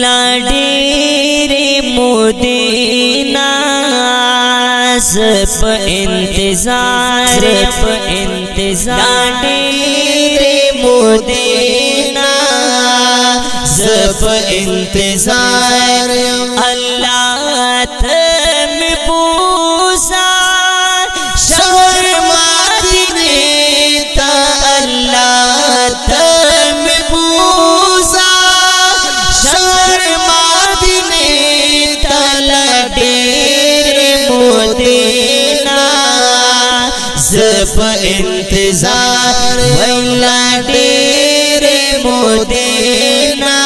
لاډېرې مودې ناز په انتظار په انتظار لاډېرې مودې ناز په انتظار الله ته په انتظار ویلا ډېر مودینا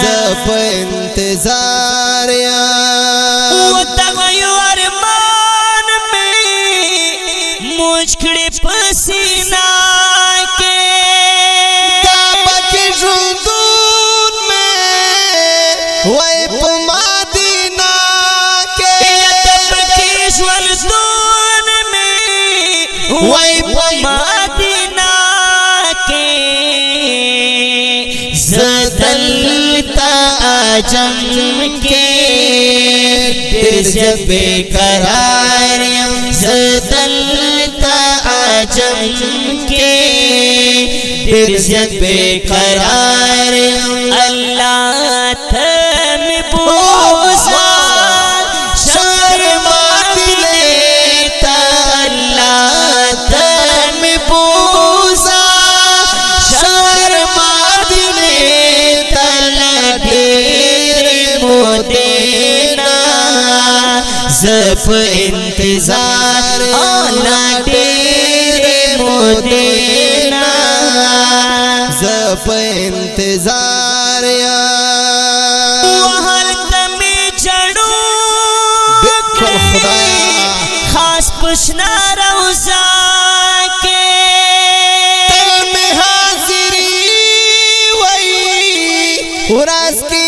زپ انتظار सदल त आजमुमे कृष्य बेखारियम सदन त आजमे कृष्ण اللہ تھا صرف انتظار اولا دیر مدینہ زف انتظار یا وحل تمی چڑو بکل خدایا خاص پشنا روزا کے تل میں حاضری وئی وراز کی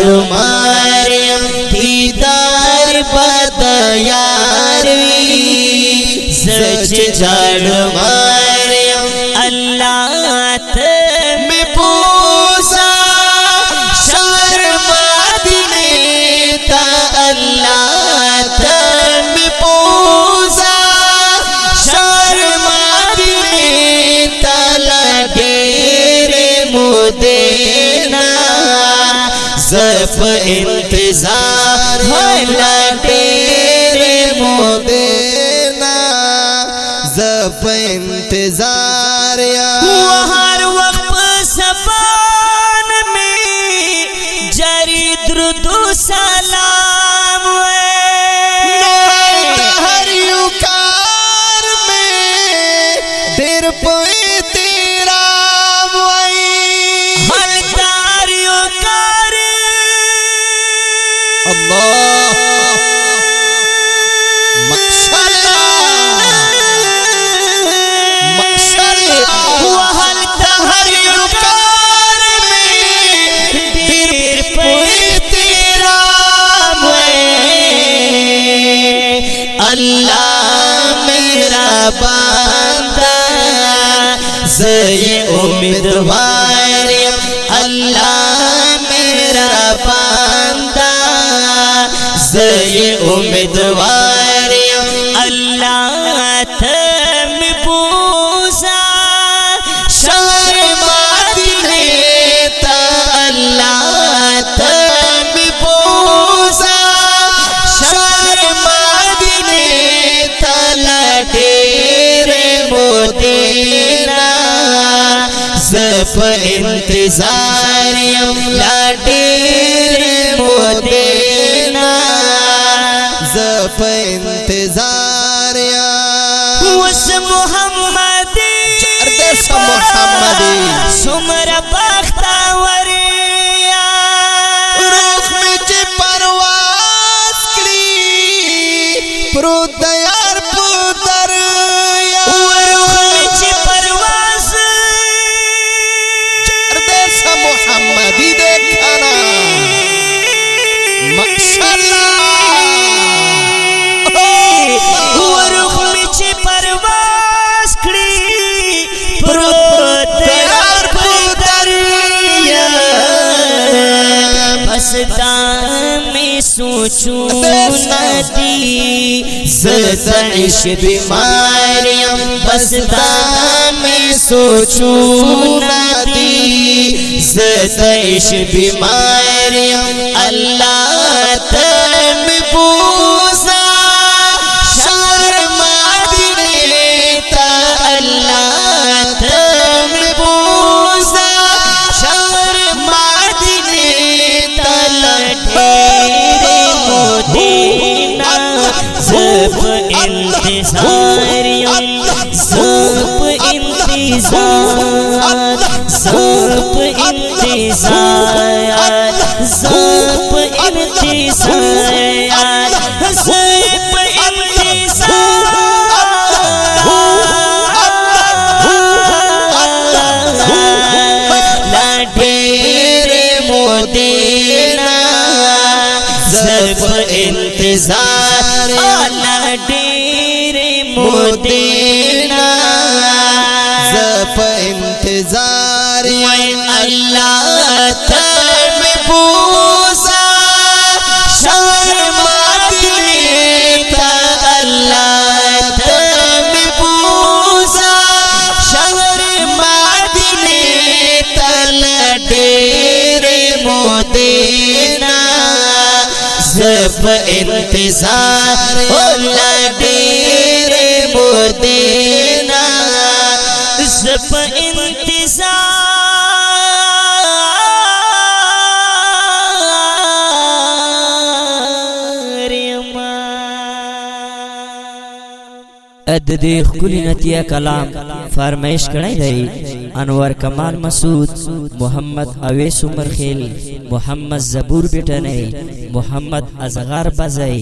मारियम दीदार पत यार सच जाड़ मार انتظار مدینہ زب پہ مت اللہ میرا باندہ زی امیدوار اللہ میرا باندہ زی امیدوار زاریم لا ټیر مو دینا زپ انتظار بس دا می سوچونه دی زت عشق بیماریم بس دا می سوچونه دی عشق بیماریم انت سوپ انتظار سوپ انتظار سارا انتظار ان انتظار سریا سوپ انتظار सभे कुली کلام कला फरमाइश करणाई انور کمال مسعود محمد اویس عمر خیل محمد زبور بیٹنی محمد ازغار بزئی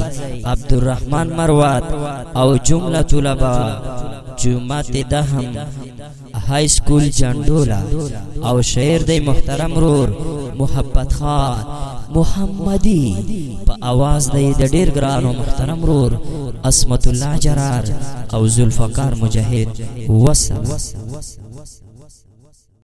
عبدالرحمن مروات او جمله طلبه جمعات دهم های سکول جندولا او شعر دی محترم رور محبت خان محمدی په आवाज د ډېر ګران او محترم رور اسمت الله جرار او ذوالفقار مجاهد وسلام